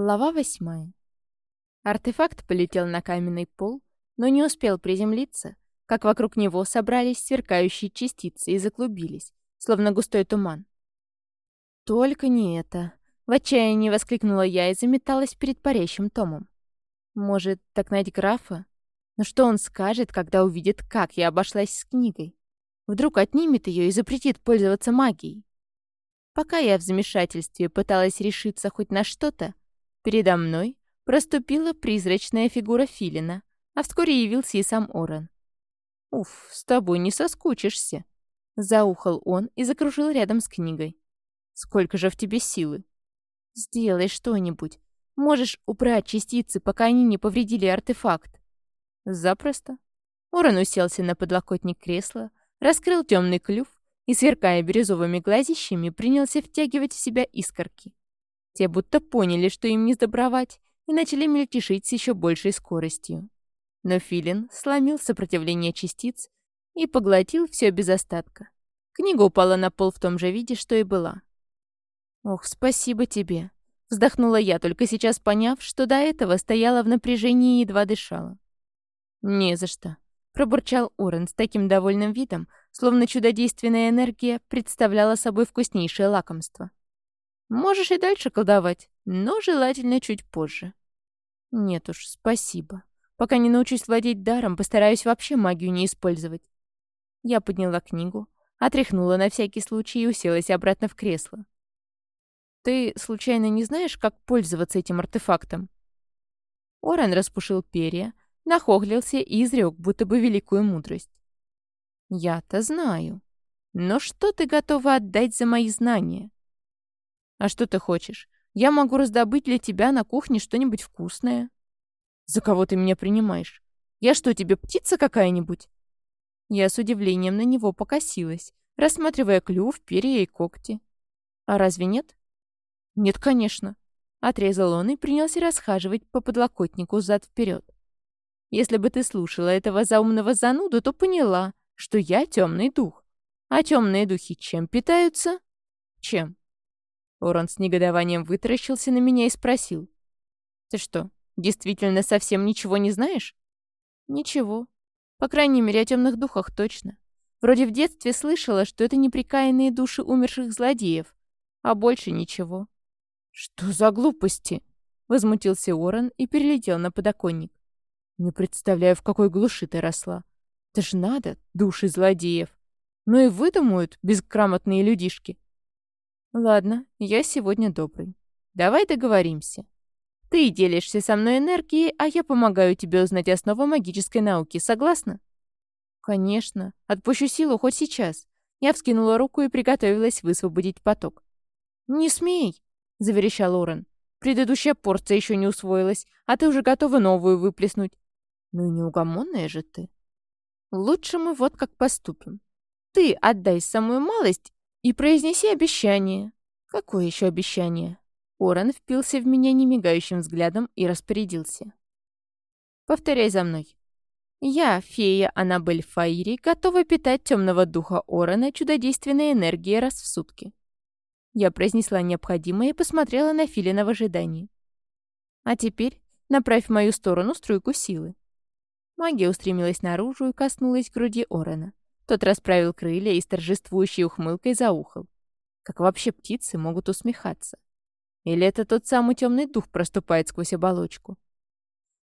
Глава восьмая. Артефакт полетел на каменный пол, но не успел приземлиться, как вокруг него собрались сверкающие частицы и заклубились, словно густой туман. «Только не это!» — в отчаянии воскликнула я и заметалась перед парящим томом. «Может, догнать графа? Но что он скажет, когда увидит, как я обошлась с книгой? Вдруг отнимет ее и запретит пользоваться магией?» Пока я в замешательстве пыталась решиться хоть на что-то, передо мной проступила призрачная фигура Филина, а вскоре явился и сам Оран. «Уф, с тобой не соскучишься», — заухал он и закружил рядом с книгой. «Сколько же в тебе силы?» «Сделай что-нибудь. Можешь убрать частицы, пока они не повредили артефакт». «Запросто». Оран уселся на подлокотник кресла, раскрыл темный клюв и, сверкая бирюзовыми глазищами, принялся втягивать в себя искорки. Те будто поняли, что им не сдобровать, и начали мельтешить с еще большей скоростью. Но Филин сломил сопротивление частиц и поглотил все без остатка. Книга упала на пол в том же виде, что и была. «Ох, спасибо тебе!» — вздохнула я, только сейчас поняв, что до этого стояла в напряжении и едва дышала. «Не за что», — пробурчал Орен с таким довольным видом, словно чудодейственная энергия представляла собой вкуснейшее лакомство. «Можешь и дальше колдовать, но желательно чуть позже». «Нет уж, спасибо. Пока не научусь владеть даром, постараюсь вообще магию не использовать. Я подняла книгу, отряхнула на всякий случай и уселась обратно в кресло. «Ты, случайно, не знаешь, как пользоваться этим артефактом?» Орен распушил перья, нахохлился и изрек, будто бы великую мудрость. «Я-то знаю. Но что ты готова отдать за мои знания?» «А что ты хочешь? Я могу раздобыть для тебя на кухне что-нибудь вкусное». «За кого ты меня принимаешь? Я что, тебе птица какая-нибудь?» Я с удивлением на него покосилась, рассматривая клюв, перья и когти. «А разве нет?» «Нет, конечно», — отрезал он и принялся расхаживать по подлокотнику зад-вперед. «Если бы ты слушала этого заумного зануду, то поняла, что я темный дух. А темные духи чем питаются?» «Чем?» Орон с негодованием вытаращился на меня и спросил. «Ты что, Действительно, совсем ничего не знаешь? Ничего. По крайней мере, о темных духах точно. Вроде в детстве слышала, что это неприкаянные души умерших злодеев. А больше ничего. Что за глупости? Возмутился Оран и перелетел на подоконник. Не представляю, в какой глуши ты росла. Это ж надо, души злодеев. Ну и выдумают безграмотные людишки. Ладно, я сегодня добрый. Давай договоримся. Ты делишься со мной энергией, а я помогаю тебе узнать основы магической науки. Согласна?» «Конечно. Отпущу силу хоть сейчас». Я вскинула руку и приготовилась высвободить поток. «Не смей!» — заверещал Орен. «Предыдущая порция еще не усвоилась, а ты уже готова новую выплеснуть». «Ну и неугомонная же ты». «Лучше мы вот как поступим. Ты отдай самую малость и произнеси обещание». «Какое еще обещание?» Оран впился в меня немигающим взглядом и распорядился. «Повторяй за мной. Я, фея Аннабель Фаири, готова питать темного духа Орана чудодейственной энергией раз в сутки». Я произнесла необходимое и посмотрела на Филина в ожидании. «А теперь направь в мою сторону струйку силы». Магия устремилась наружу и коснулась груди Орана. Тот расправил крылья и с торжествующей ухмылкой заухал. Как вообще птицы могут усмехаться? Или это тот самый темный дух проступает сквозь оболочку?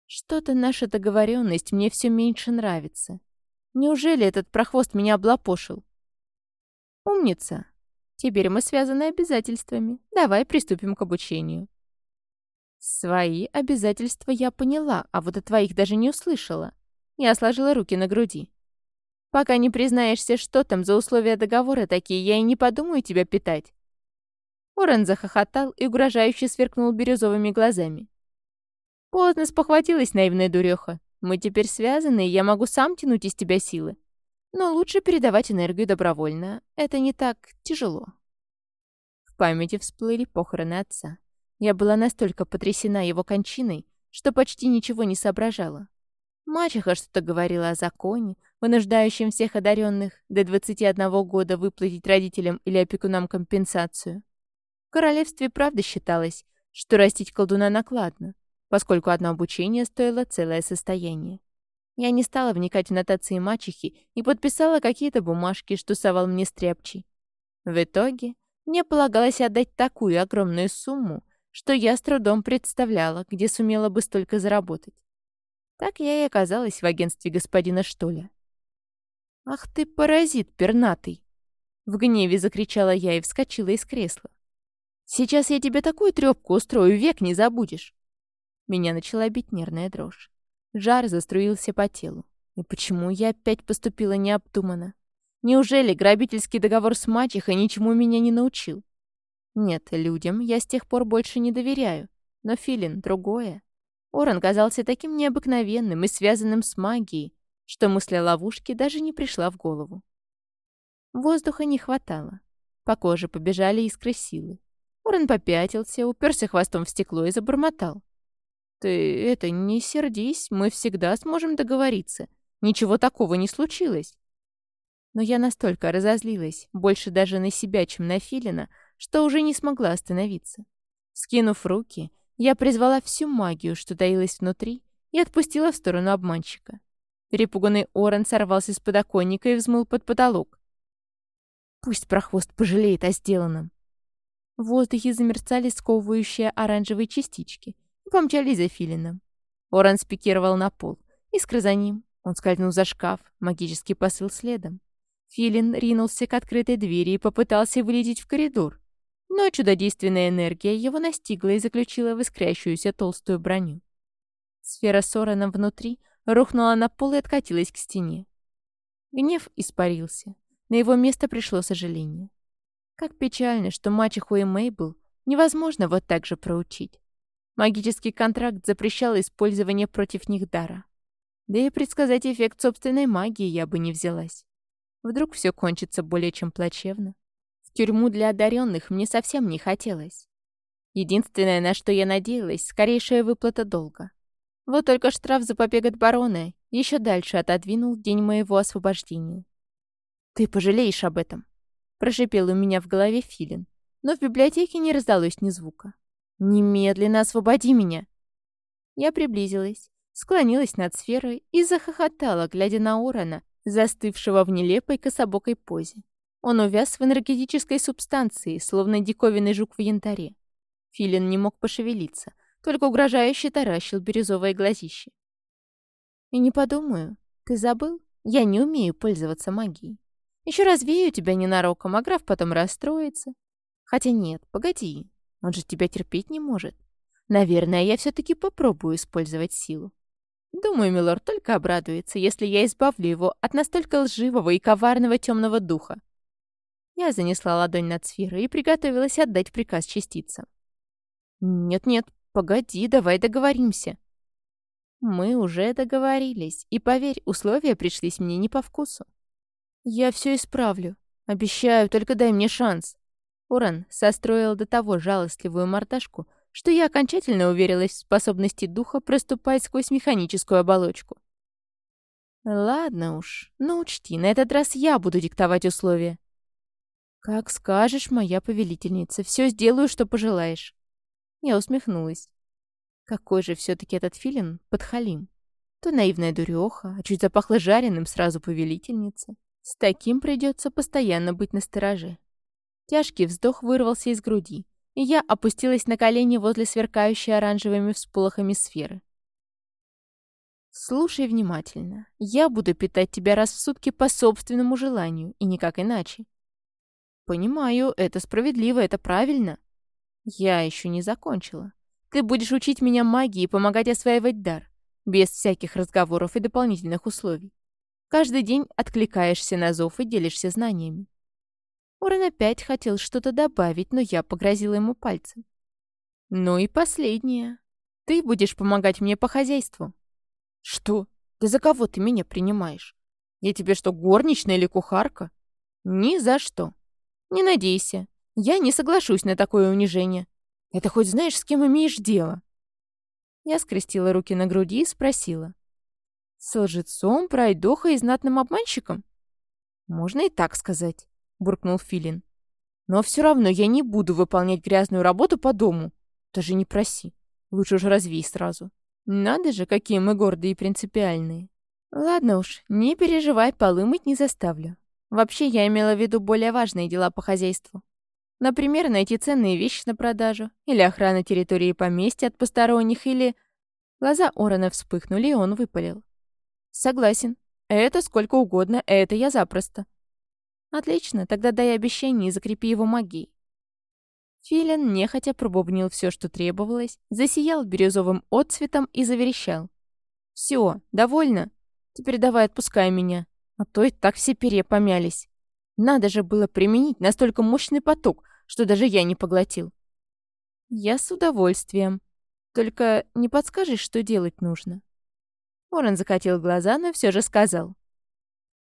Что-то наша договоренность мне все меньше нравится. Неужели этот прохвост меня облапошил? Умница. Теперь мы связаны обязательствами. Давай приступим к обучению. Свои обязательства я поняла, а вот о твоих даже не услышала. Я сложила руки на груди. Пока не признаешься, что там за условия договора такие, я и не подумаю тебя питать. Орен захохотал и угрожающе сверкнул бирюзовыми глазами. «Поздно спохватилась наивная дуреха. Мы теперь связаны, и я могу сам тянуть из тебя силы. Но лучше передавать энергию добровольно. Это не так тяжело». В памяти всплыли похороны отца. Я была настолько потрясена его кончиной, что почти ничего не соображала. Мачеха что-то говорила о законе, вынуждающем всех одаренных до 21 года выплатить родителям или опекунам компенсацию королевстве правда считалось, что растить колдуна накладно, поскольку одно обучение стоило целое состояние. Я не стала вникать в нотации мачехи и подписала какие-то бумажки, что совал мне стряпчий. В итоге мне полагалось отдать такую огромную сумму, что я с трудом представляла, где сумела бы столько заработать. Так я и оказалась в агентстве господина Штоля. «Ах ты, паразит пернатый!» В гневе закричала я и вскочила из кресла. «Сейчас я тебе такую трёпку устрою, век не забудешь!» Меня начала бить нервная дрожь. Жар заструился по телу. И почему я опять поступила необдуманно? Неужели грабительский договор с мачехой ничему меня не научил? Нет, людям я с тех пор больше не доверяю. Но Филин — другое. Оран казался таким необыкновенным и связанным с магией, что мысль о ловушке даже не пришла в голову. Воздуха не хватало. По коже побежали искры силы. Оран попятился, уперся хвостом в стекло и забормотал. «Ты это, не сердись, мы всегда сможем договориться. Ничего такого не случилось». Но я настолько разозлилась, больше даже на себя, чем на Филина, что уже не смогла остановиться. Скинув руки, я призвала всю магию, что таилась внутри, и отпустила в сторону обманщика. Перепуганный Орен сорвался с подоконника и взмыл под потолок. Пусть прохвост пожалеет о сделанном. В воздухе замерцали сковывающие оранжевые частички, и помчались за Филином. Оран спикировал на пол. Искра за ним. Он скользнул за шкаф, магический посыл следом. Филин ринулся к открытой двери и попытался вылететь в коридор. Но чудодейственная энергия его настигла и заключила в искрящуюся толстую броню. Сфера с Ораном внутри рухнула на пол и откатилась к стене. Гнев испарился. На его место пришло сожаление. Как печально, что мачеху и Мейбл невозможно вот так же проучить. Магический контракт запрещал использование против них дара. Да и предсказать эффект собственной магии я бы не взялась. Вдруг все кончится более чем плачевно. В тюрьму для одаренных мне совсем не хотелось. Единственное, на что я надеялась, скорейшая выплата долга. Вот только штраф за побег от барона еще дальше отодвинул день моего освобождения. «Ты пожалеешь об этом», — прошипел у меня в голове Филин, но в библиотеке не раздалось ни звука. «Немедленно освободи меня!» Я приблизилась, склонилась над сферой и захохотала, глядя на Орона, застывшего в нелепой кособокой позе. Он увяз в энергетической субстанции, словно диковинный жук в янтаре. Филин не мог пошевелиться, только угрожающе таращил бирюзовое глазище. «И не подумаю, ты забыл? Я не умею пользоваться магией. Еще развею тебя ненароком, а граф потом расстроится. Хотя нет, погоди, он же тебя терпеть не может. Наверное, я все-таки попробую использовать силу. Думаю, милорд только обрадуется, если я избавлю его от настолько лживого и коварного темного духа. Я занесла ладонь над сферой и приготовилась отдать приказ частицам. «Нет-нет, погоди, давай договоримся». Мы уже договорились, и, поверь, условия пришлись мне не по вкусу. Я все исправлю. Обещаю, только дай мне шанс. Уран состроил до того жалостливую мордашку, что я окончательно уверилась в способности духа проступать сквозь механическую оболочку. «Ладно уж, но учти, на этот раз я буду диктовать условия». «Как скажешь, моя повелительница, все сделаю, что пожелаешь». Я усмехнулась. Какой же все-таки этот филин подхалим. То наивная дуреха, а чуть запахло жареным сразу повелительница. С таким придется постоянно быть настороже. Тяжкий вздох вырвался из груди, и я опустилась на колени возле сверкающей оранжевыми всполохами сферы. «Слушай внимательно. Я буду питать тебя раз в сутки по собственному желанию, и никак иначе». «Понимаю, это справедливо, это правильно». «Я еще не закончила. Ты будешь учить меня магии и помогать осваивать дар, без всяких разговоров и дополнительных условий. Каждый день откликаешься на зов и делишься знаниями. Орен опять хотел что-то добавить, но я погрозила ему пальцем. «Ну и последнее. Ты будешь помогать мне по хозяйству». «Что? Да за кого ты меня принимаешь? Я тебе что, горничная или кухарка?» «Ни за что. Не надейся. Я не соглашусь на такое унижение. Это хоть знаешь, с кем имеешь дело?» Я скрестила руки на груди и спросила. «С лжецом, пройдохой и знатным обманщиком?» «Можно и так сказать». — буркнул Филин. «Но все равно я не буду выполнять грязную работу по дому. Даже не проси. Лучше уж развей сразу. Надо же, какие мы гордые и принципиальные. Ладно уж, не переживай, полы мыть не заставлю. Вообще, я имела в виду более важные дела по хозяйству. Например, найти ценные вещи на продажу, или охрана территории поместья от посторонних, или... Глаза Орона вспыхнули, и он выпалил. «Согласен. Это сколько угодно, это я запросто». «Отлично, тогда дай обещание и закрепи его магией». Филин нехотя пробубнил все, что требовалось, засиял бирюзовым отцветом и заверещал. «Все, довольно? Теперь давай отпускай меня, а то и так все перья помялись. Надо же было применить настолько мощный поток, что даже я не поглотил». «Я с удовольствием», только не подскажешь, что делать нужно?» Орен закатил глаза, но все же сказал.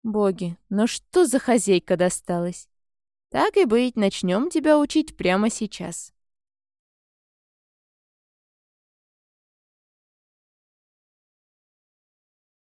«Боги, ну что за хозяйка досталась? Так и быть, начнем тебя учить прямо сейчас».